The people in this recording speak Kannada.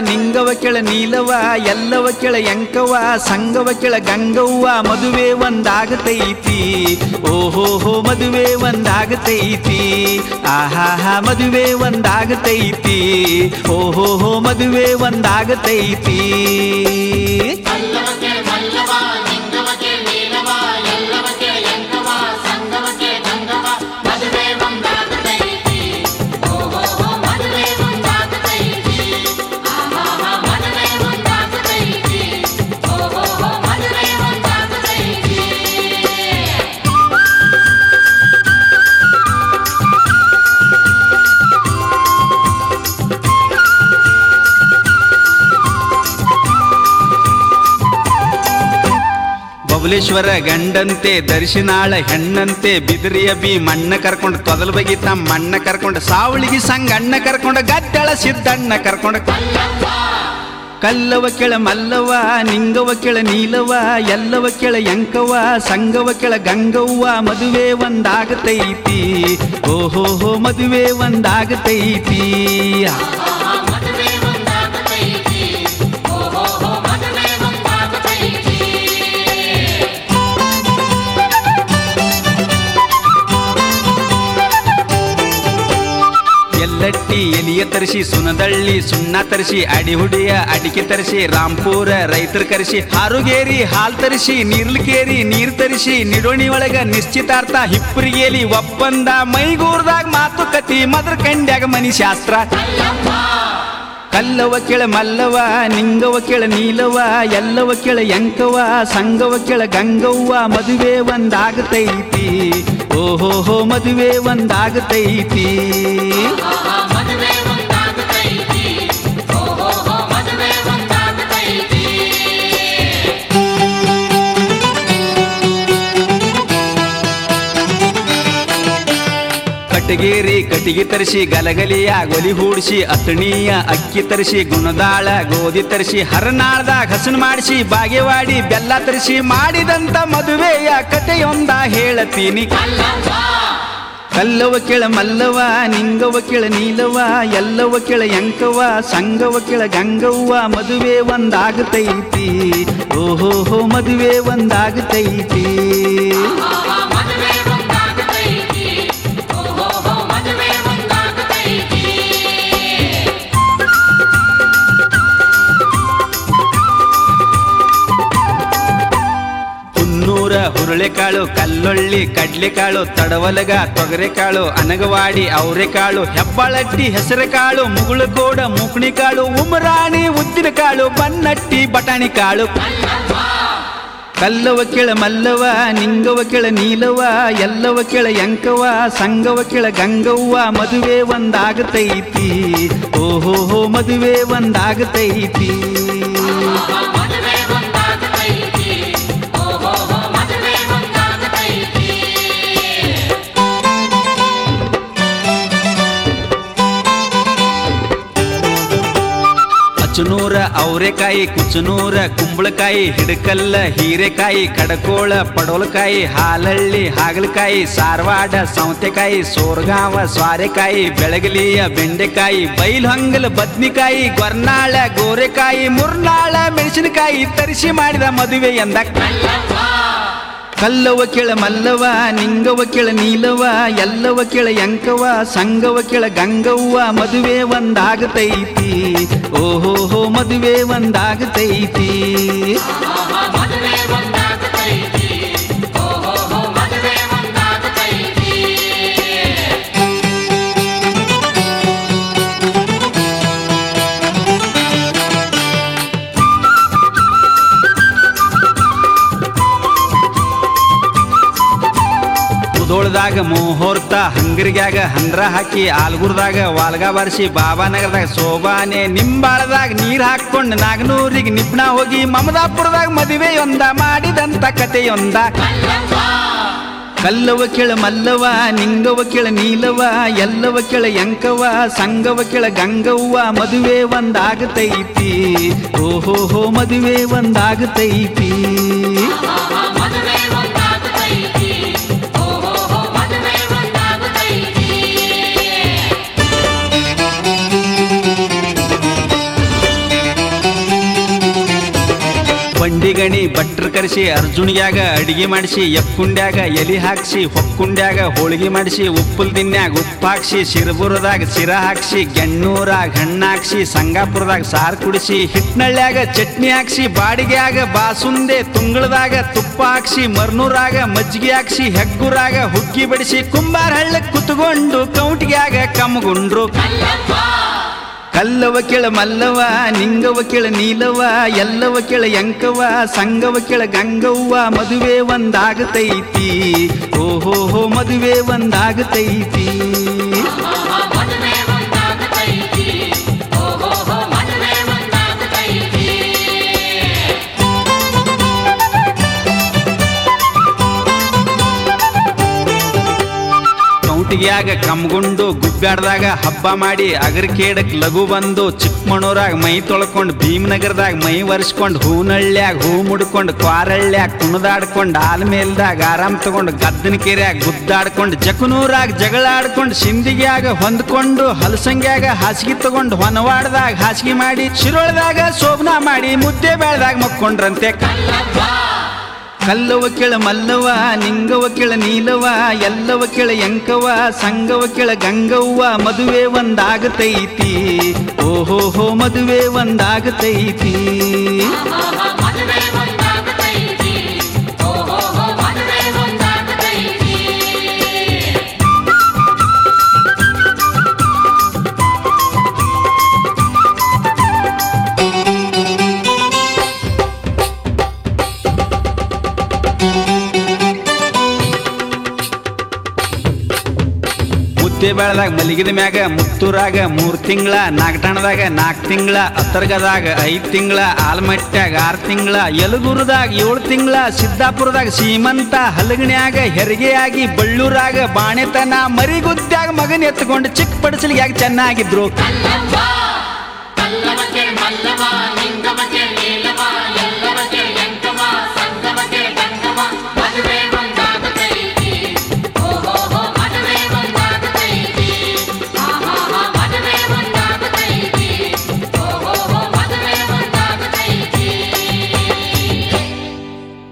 ಮಲ್ಲವ ನಿಂಗವ ಕೆಳ ನೀಲವ ಎಲ್ಲವ ಕೆಳ ಎಂಕವ ಸಂಗವ ಕೆಳ ಗಂಗವ್ವ, ಮದುವೆ ಒಂದಾಗತೈತಿ. ಓಹೋಹೋ ಮದುವೆ ಒಂದಾಗತೈತಿ. ಆಹಾಹಾ ಮದುವೆ ಒಂದಾಗತೈತಿ. ಓಹೋಹೋ ಮದುವೆ ಒಂದಾಗತೈತಿ. ಬಬಲೇಶ್ವರ ಗಂಡಂತೆ, ದರ್ಶನಾಳ ಹೆಣ್ಣಂತೆ, ಬಿದಿರಿಯ ಬಿ ಮಣ್ಣ ಕರ್ಕೊಂಡು, ತೊದಲ ಬಗಿ ತಮ್ಮ ಮಣ್ಣ ಕರ್ಕೊಂಡು, ಸಾವಳಿಗೆ ಸಂಗ ಅಣ್ಣ ಕರ್ಕೊಂಡು, ಗದ್ದಳ ಸಿದ್ದಣ್ಣ ಕರ್ಕೊಂಡು. ಕಲ್ಲವ ಕೆಳ ಮಲ್ಲವ, ನಿಂಗವ ಕೆಳ ನೀಲವ, ಎಲ್ಲವ ಕೆಳ ಎಂಕವ, ಸಂಗವ ಕೆಳ ಗಂಗವ್ವ, ಮದುವೆ ಒಂದಾಗತೈತಿ. ಓಹೋಹೋ, ಮದುವೆ ಒಂದಾಗತೈತಿ. ಎಲ್ಲಟ್ಟಿ ಎಲಿಯ ತರಿಸಿ, ಸುನದಳ್ಳಿ ಸುಣ್ಣ ತರಿಸಿ ಅಡಿಹುಡಿಯ ಅಡಿಕೆ ತರಿಸಿ ರಾಂಪುರ ರೈತರ ಕರೆಸಿ, ಹಾರುಗೇರಿ ಹಾಲ್ ತರಿಸಿ, ನೀರ್ಲಿಕೇರಿ ನೀರ್ ತರಿಸಿ, ನಿಡೋಣಿ ಒಳಗ ನಿಶ್ಚಿತಾರ್ಥ ಹಿಪ್ಪರಿಗೇಲಿ ಒಪ್ಪಂದ ಮೈಗೂರ್ದಾಗ ಮಾತುಕತಿ ಮದ್ರ ಕಂಡ್ಯಾಗ ಮನಿ ಶಾಸ್ತ್ರ. ಕಲ್ಲವ ಕೆಳ ಮಲ್ಲವ, ನಿಂಗವ ಕೆಳ ನೀಲವ, ಎಲ್ಲವ ಕೆಳ ಎಂಕವ, ಸಂಗವ ಕೆಳ ಗಂಗವ್ವ, ಮದುವೆ ಒಂದಾಗತೈತಿ. ಓಹೋಹೋ, ಮದುವೆ ಒಂದಾಗತೈತಿ. ಕಟಗೇರಿ ಕಟಿಗೆ ತರಿಸಿ, ಗಲಗಲಿಯ ಗೊಲಿ ಹೂಡಿಸಿ ಅತಣಿಯ ಅಕ್ಕಿ ತರಿಸಿ, ಗುಣದಾಳ ಗೋಧಿ ತರಿಸಿ ಹರನಾಳದ ಹಸನ್ ಮಾಡಿಸಿ, ಬಾಗೇವಾಡಿ ಬೆಲ್ಲ ತರಿಸಿ ಮಾಡಿದಂತ ಮದುವೆಯ ಕಥೆಯೊಂದ ಹೇಳತೀನಿ. ಕಲ್ಲವ ಕೆಳ ಮಲ್ಲವ, ನಿಂಗವ ಕೆಳ ನೀಲವ, ಎಲ್ಲವ ಕೆಳ ಎಂಕವ ಸಂಗವ ಕೆಳ ಗಂಗವ್ವ, ಮದುವೆ ಒಂದಾಗತೈತಿ. ಓಹೋಹೋ, ಮದುವೆ ಒಂದಾಗತೈತಿ. ಹುನ್ನೂರ ಹುರುಳೆಕಾಳು, ಕಲ್ಲೊಳ್ಳಿ, ಕಡ್ಲೆಕಾಳು, ತಡವಲಗ, ತೊಗರೆಕಾಳು, ಅನಗವಾಡಿ, ಅವರೆಕಾಳು, ಹೆಬ್ಬಾಳಟ್ಟಿ, ಹೆಸರುಕಾಳು, ಮುಗುಳುಕೋಡ, ಮುಕುಣಿಕಾಳು, ಉಮರಾಣಿ, ಉದ್ದಿನಕಾಳು, ಬನ್ನಟ್ಟಿ ಬಟಾಣಿ ಕಾಳು ಕಲ್ಲವ ಕೆಳ ಮಲ್ಲವ, ನಿಂಗವ ಕೆಳ ನೀಲವ, ಎಲ್ಲವ ಕೆಳ ಎಂಕವ ಸಂಗವ ಕೆಳ ಗಂಗವ್ವ, ಮದುವೆ ಒಂದಾಗತೈತಿ. ಒಂದಾಗತೈತಿ ಮದುವೆ ಒಂದಾಗತೈತಿ. ಅಚನೂರ ಅವರೆಕಾಯಿ ಕುಚನೂರ ಕುಂಬಳಕಾಯಿ, ಹಿಡಕಲ್ಲ ಹೀರೆಕಾಯಿ, ಕಡಕೋಳ ಪಡೋಲಕಾಯಿ ಹಾಲಳ್ಳಿ, ಹಾಗಲಕಾಯಿ, ಸಾರವಾಡ, ಸೌತೆಕಾಯಿ, ಸೋರ್ಗಾವ, ಸ್ವಾರೆಕಾಯಿ, ಬೆಳಗಲಿಯ ಬೆಂಡೆಕಾಯಿ ಬೈಲ್ಹೊಂಗಲ ಬದ್ನಿಕಾಯಿ, ಗೊರ್ನಾಳ, ಗೋರೆಕಾಯಿ, ಮುರ್ನಾಳ, ಮೆಣಸಿನಕಾಯಿ ತರಿಸಿ ಮಾಡಿದ ಮದುವೆ ಎಂದ. ಕಲ್ಲವ ಕೆಳ ಮಲ್ಲವ ನಿಂಗವ ಕೆಳ ನೀಲವ ಎಲ್ಲವ ಕೆಳ ಎಂಕವ ಸಂಗವ ಕೆಳ ಗಂಗವ್ವ, ಮದುವೆ ಒಂದಾಗತೈತಿ. ಒಂದಾಗತೈತಿ. ಮದುವೆ ಒಂದಾಗತೈತಿ. ಉದೋಳದಾಗ ಮುಹೂರ್ತ, ಹಂಗರಿಗ್ಯಾಗ ಹಂದ್ರ ಹಾಕಿ, ಆಲ್ಗುರ್ದಾಗ ವಾಲ್ಗ ಬರ್ಸಿ, ಬಾಬಾನಗರದಾಗ ಸೋಬಾನೆ, ನಿಂಬಾಳದಾಗ ನೀರ್ ಹಾಕೊಂಡು ನಾಗನೂರಿಗೆ ನಿಪ್ಣ ಹೋಗಿ, ಮಮದಾಪುರದಾಗ ಮದುವೆಯೊಂದ ಮಾಡಿದಂತ ಕಥೆಯೊಂದ. ಕಲ್ಲವ ಕೆಳ ಮಲ್ಲವ ನಿಂಗವ ಕೆಳ ನೀಲವ ಎಲ್ಲವ ಕೆಳ ಎಂಕವ ಸಂಗವ ಕೆಳ ಗಂಗವ್ವ, ಮದುವೆ ಒಂದಾಗತೈತಿ. ಮದುವೆ ಒಂದಾಗತೈತಿ ಮದುವೆ ಒಂದಾಗತೈತಿ. ಭಟ್ರ ಕರೆಸಿ ಅರ್ಜುನಿಗ್ಯಾಗ ಅಡಿಗೆ ಮಾಡಿಸಿ ಎಪ್ಪುಂಡ್ಯಾಗ ಎಲಿ ಹಾಕ್ಸಿ ಹೊಕ್ಕುಂಡ್ಯಾಗ ಹೋಳಿಗೆ ಮಾಡಿಸಿ ಉಪ್ಪುಲ್ ದಿನ್ಯಾಗ ಉಪ್ಪು ಹಾಕ್ಸಿ, ಸಿರಬುರದಾಗ ಸಿರ ಹಾಕ್ಸಿ, ಗೆಣ್ಣೂರಾಗ ಹಣ್ಣಾಕ್ಸಿ ಸಂಗಾಪುರದಾಗ ಸಾರು ಕುಡಿಸಿ, ಹಿಟ್ನಳ್ಳ್ಯಾಗ ಚಟ್ನಿ ಹಾಕ್ಸಿ, ಬಾಡಿಗ್ಯಾಗ ಬಾಸುಂದೆ, ತುಂಗಳದಾಗ ತುಪ್ಪ ಹಾಕ್ಸಿ, ಮರ್ನೂರಾಗ ಮಜ್ಜಿಗೆ ಹಾಕ್ಸಿ, ಹೆಗ್ಗುರಾಗ ಹುಕ್ಕಿ ಬಡಿಸಿ, ಕುಂಬಾರ ಹಳ್ಳಕ್ ಕುತ್ಕೊಂಡು ಕೌಂಟಿಗ್ಯಾಗ ಕಮ್ಮಗುಂಡ್ರು ಕಲ್ಲವ ಕೆಳ ಮಲ್ಲವ, ನಿಂಗವ ಕೆಳ ನೀಲವ, ಎಲ್ಲವ ಕೆಳ ಎಂಕವ ಸಂಗವ ಕೆಳ ಗಂಗವ್ವ, ಮದುವೆ ಒಂದಾಗತೈತಿ. ಓಹೋ ಮದುವೆ ಒಂದಾಗತೈತಿ. ಕೌಟಿಗ್ಯಾಗ ಕಮ್ಗುಂಡು ಗುಬ್ಬ್ಯಾಡ್ದಾಗ ಹಬ್ಬ ಮಾಡಿ ಅಗರ್ಕೇಡಕ್ ಲಘು ಬಂದು ಚಿಕ್ಕಮಣೂರಾಗ ಮೈ ತೊಳ್ಕೊಂಡು ಭೀಮನಗರದಾಗ ಮೈ ಒರೆಸ್ಕೊಂಡು ಹೂನಳ್ಳ್ಯಾಗ ಹೂ ಮುಡ್ಕೊಂಡು ಕ್ವಾರಳ್ಳ್ಯಾಗ ಕುಣದಾಡ್ಕೊಂಡು ಆಲ್ಮೇಲ್ದಾಗ ಆರಾಮ್ ತಗೊಂಡು ಗದ್ದನ ಕೆರ್ಯಾಗ ಗುದ್ದಾಡ್ಕೊಂಡು ಜಕನೂರಾಗ ಜಗಳಾಡ್ಕೊಂಡು ಸಿಂದಿಗ್ಯಾಗ ಹೊಂದ್ಕೊಂಡು ಹಲಸಂಗ್ಯಾಗ ಹಾಸಿಗೆ ತಗೊಂಡು ಹೊನವಾಡ್ದಾಗ ಹಾಸಿಗೆ ಮಾಡಿ ಶಿರೋಳದಾಗ ಶೋಭನಾ ಮಾಡಿ ಮುದ್ದೆ ಬೆಳ್ದಾಗ ಮಕ್ಕೊಂಡ್ರಂತೆ ಕಲ್ಲವ ಕೆಳ ಮಲ್ಲವ, ನಿಂಗವ ಕೆಳ ನೀಲವ, ಎಲ್ಲವ ಕೆಳ ಎಂಕವ, ಸಂಗವ ಕೆಳ ಗಂಗವ್ವ, ಮದುವೆ ಒಂದಾಗತೈತಿ. ಓಹೋ ಹೋ ಮದುವೆ ಒಂದಾಗತೈತಿ. ಮುದ್ದೆ ಬೆಳದಾಗ ಮಲಗಿದ ಮ್ಯಾಗ, ಮುತ್ತೂರಾಗ ಮೂರ್ ತಿಂಗಳ ನಾಗಟಾಣದಾಗ ನಾಲ್ಕು ತಿಂಗಳ ಅತ್ತರ್ಗದಾಗ ಐದ್ ತಿಂಗಳ, ಆಲ್ಮಟ್ಟ್ಯಾಗ ಆರು ತಿಂಗಳ, ಯಲಗೂರದಾಗ ಏಳು ತಿಂಗಳ, ಸಿದ್ದಾಪುರದಾಗ ಸೀಮಂತ, ಹಲಗಣ್ಯಾಗ ಹೆರಿಗೆಯಾಗಿ, ಬಳ್ಳೂರಾಗ ಬಾಣೆತನ ಮರಿಗುದ್ದಾಗ ಮಗನ ಎತ್ಕೊಂಡು ಚಿಕ್ಕ ಪಡಿಸಲಿಗೆ ಚೆನ್ನಾಗಿದ್ರು